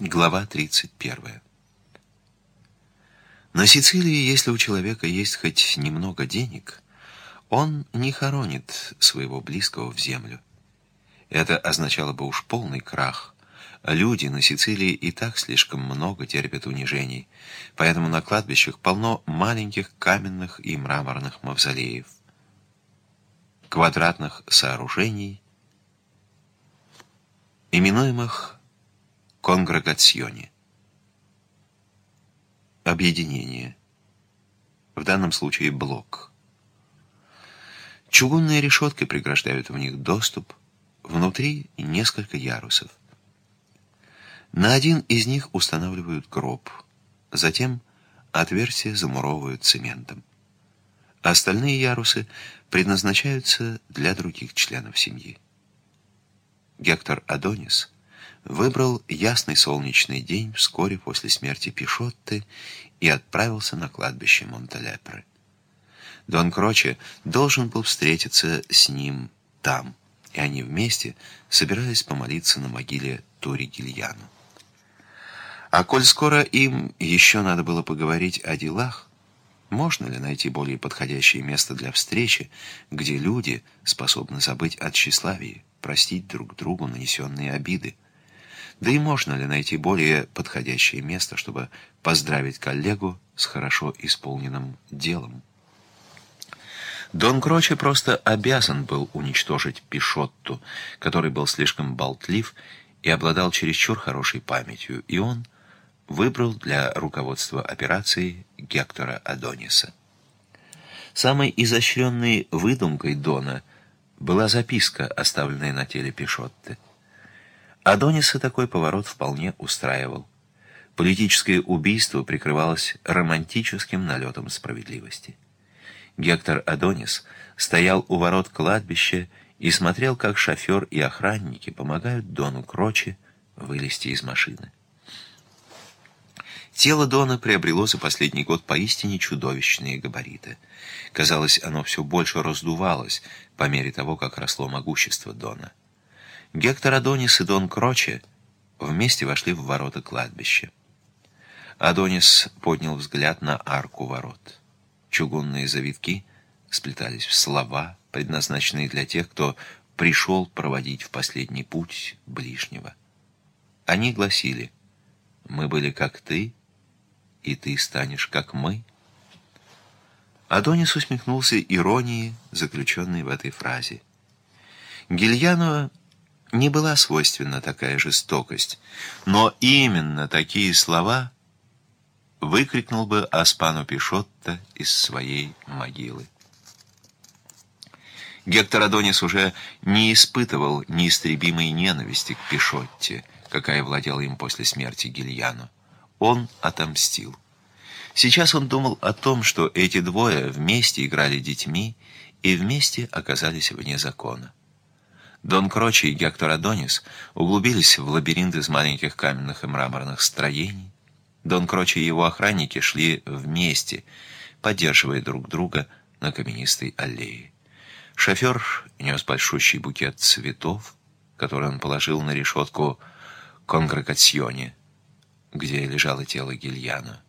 Глава 31. На Сицилии, если у человека есть хоть немного денег, он не хоронит своего близкого в землю. Это означало бы уж полный крах. Люди на Сицилии и так слишком много терпят унижений, поэтому на кладбищах полно маленьких каменных и мраморных мавзолеев, квадратных сооружений, именуемых конгрегационе. Объединение. В данном случае блок. Чугунные решетки преграждают в них доступ. Внутри несколько ярусов. На один из них устанавливают гроб. Затем отверстия замуровывают цементом. Остальные ярусы предназначаются для других членов семьи. Гектор Адонис выбрал ясный солнечный день вскоре после смерти Пишотты и отправился на кладбище Монталепре. Дон Кроче должен был встретиться с ним там, и они вместе собирались помолиться на могиле Тури Гильяну. А коль скоро им еще надо было поговорить о делах, можно ли найти более подходящее место для встречи, где люди способны забыть от тщеславии, простить друг другу нанесенные обиды? Да и можно ли найти более подходящее место, чтобы поздравить коллегу с хорошо исполненным делом? Дон Кроче просто обязан был уничтожить Пишотту, который был слишком болтлив и обладал чересчур хорошей памятью, и он выбрал для руководства операцией Гектора Адониса. Самой изощренной выдумкой Дона была записка, оставленная на теле Пишотты. Адониса такой поворот вполне устраивал. Политическое убийство прикрывалось романтическим налетом справедливости. Гектор Адонис стоял у ворот кладбища и смотрел, как шофер и охранники помогают Дону Кроче вылезти из машины. Тело Дона приобрело за последний год поистине чудовищные габариты. Казалось, оно все больше раздувалось по мере того, как росло могущество Дона. Гектор Адонис и Дон Кроче вместе вошли в ворота кладбища. Адонис поднял взгляд на арку ворот. Чугунные завитки сплетались в слова, предназначенные для тех, кто пришел проводить в последний путь ближнего. Они гласили «Мы были как ты, и ты станешь как мы». Адонис усмехнулся иронией, заключенной в этой фразе. Гильянова не была свойственна такая жестокость, но именно такие слова выкрикнул бы Аспану Пишотто из своей могилы. Гектор Адонис уже не испытывал неистребимой ненависти к Пишотте, какая владела им после смерти Гильяно. Он отомстил. Сейчас он думал о том, что эти двое вместе играли детьми и вместе оказались вне закона. Дон Крочи и Гектор Адонис углубились в лабиринт из маленьких каменных и мраморных строений. Дон Крочи и его охранники шли вместе, поддерживая друг друга на каменистой аллее. Шофер нес большущий букет цветов, который он положил на решетку конгрегационе, где лежало тело Гильяна.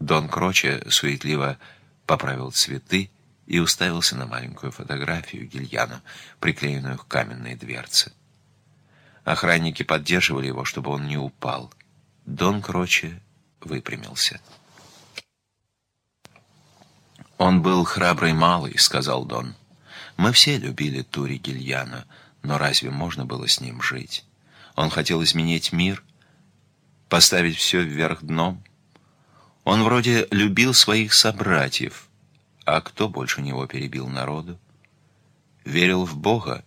Дон Кроче суетливо поправил цветы, и уставился на маленькую фотографию Гильяна, приклеенную к каменной дверце. Охранники поддерживали его, чтобы он не упал. Дон Кроче выпрямился. «Он был храбрый малый», — сказал Дон. «Мы все любили Тури Гильяна, но разве можно было с ним жить? Он хотел изменить мир, поставить все вверх дном. Он вроде любил своих собратьев» А кто больше него перебил народу? Верил в Бога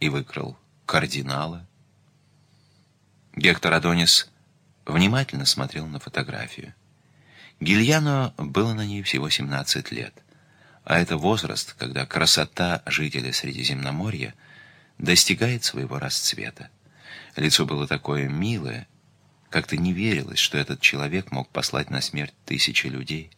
и выкрал кардинала. Гектор Адонис внимательно смотрел на фотографию. Гильяно было на ней всего 17 лет, а это возраст, когда красота жителя Средиземноморья достигает своего расцвета. Лицо было такое милое, как-то не верилось, что этот человек мог послать на смерть тысячи людей.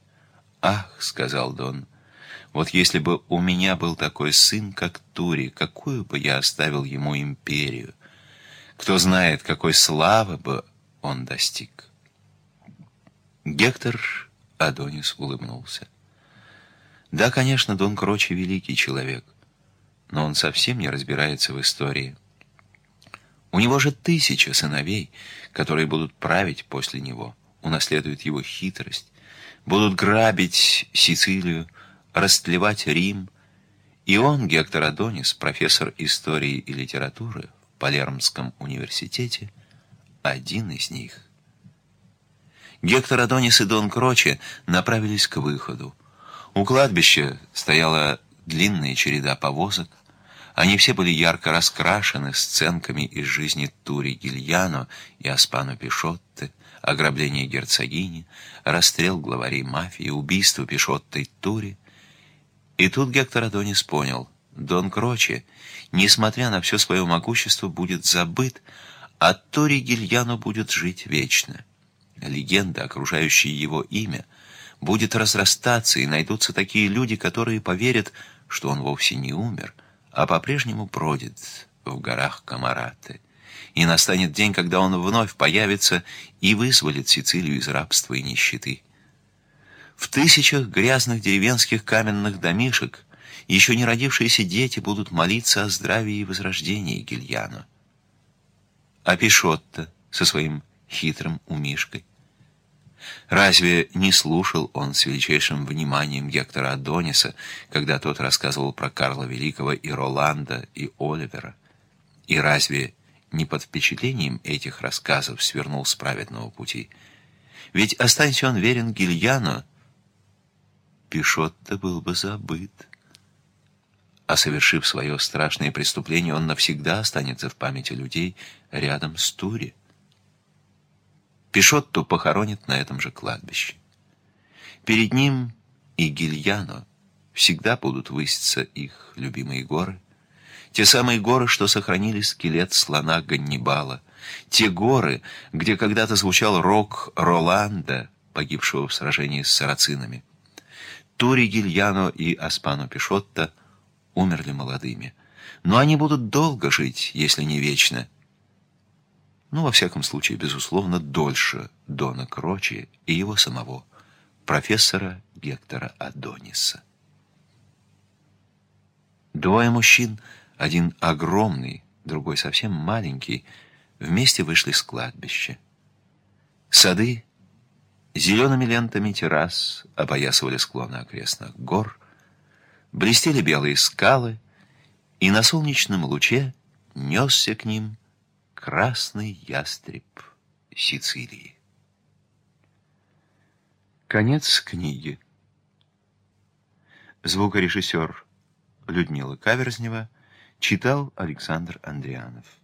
«Ах», — сказал Дон, — «вот если бы у меня был такой сын, как Тури, какую бы я оставил ему империю? Кто знает, какой славы бы он достиг. Гектор Адонис улыбнулся. Да, конечно, Дон Крочи великий человек, но он совсем не разбирается в истории. У него же тысяча сыновей, которые будут править после него, унаследуют его хитрость, будут грабить Сицилию, растлевать Рим. И он, Гектор Адонис, профессор истории и литературы в Палермском университете, один из них. Гектор Адонис и Дон Кроче направились к выходу. У кладбища стояла длинная череда повозок. Они все были ярко раскрашены сценками из жизни Тури Гильяно и Аспано Пишотте, ограбление герцогини, расстрел главарей мафии, убийство Пишоттой Тури. И тут Гектор Адонис понял, Дон Кроче, несмотря на все свое могущество, будет забыт, а Тури Гильяно будет жить вечно. Легенда, окружающая его имя, будет разрастаться, и найдутся такие люди, которые поверят, что он вовсе не умер, а по-прежнему бродит в горах Камараты. И настанет день, когда он вновь появится и вызволит Сицилию из рабства и нищеты. В тысячах грязных деревенских каменных домишек еще не родившиеся дети будут молиться о здравии и возрождении Гильяно. А Пишотто со своим хитрым умишкой. Разве не слушал он с величайшим вниманием Гектора Адониса, когда тот рассказывал про Карла Великого и Роланда и Оливера? И разве не под впечатлением этих рассказов свернул с праведного пути? Ведь останься он верен Гильяно, Пишотто был бы забыт. А совершив свое страшное преступление, он навсегда останется в памяти людей рядом с Тури. Пишотту похоронят на этом же кладбище. Перед ним и Гильяно всегда будут выситься их любимые горы, те самые горы, что сохранили скелет слона Ганнибала, те горы, где когда-то звучал рок Роланда, погибшего в сражении с сарацинами. Тури Гильяно и Аспано Пишотто умерли молодыми, но они будут долго жить, если не вечно, ну, во всяком случае, безусловно, дольше Дона Крочи и его самого, профессора Гектора Адониса. Двое мужчин, один огромный, другой совсем маленький, вместе вышли с кладбища. Сады зелеными лентами террас опоясывали склоны окрестных гор, блестели белые скалы, и на солнечном луче несся к ним Красный ястреб Сицилии. Конец книги. Звукорежиссер Людмила Каверзнева читал Александр Андрианов.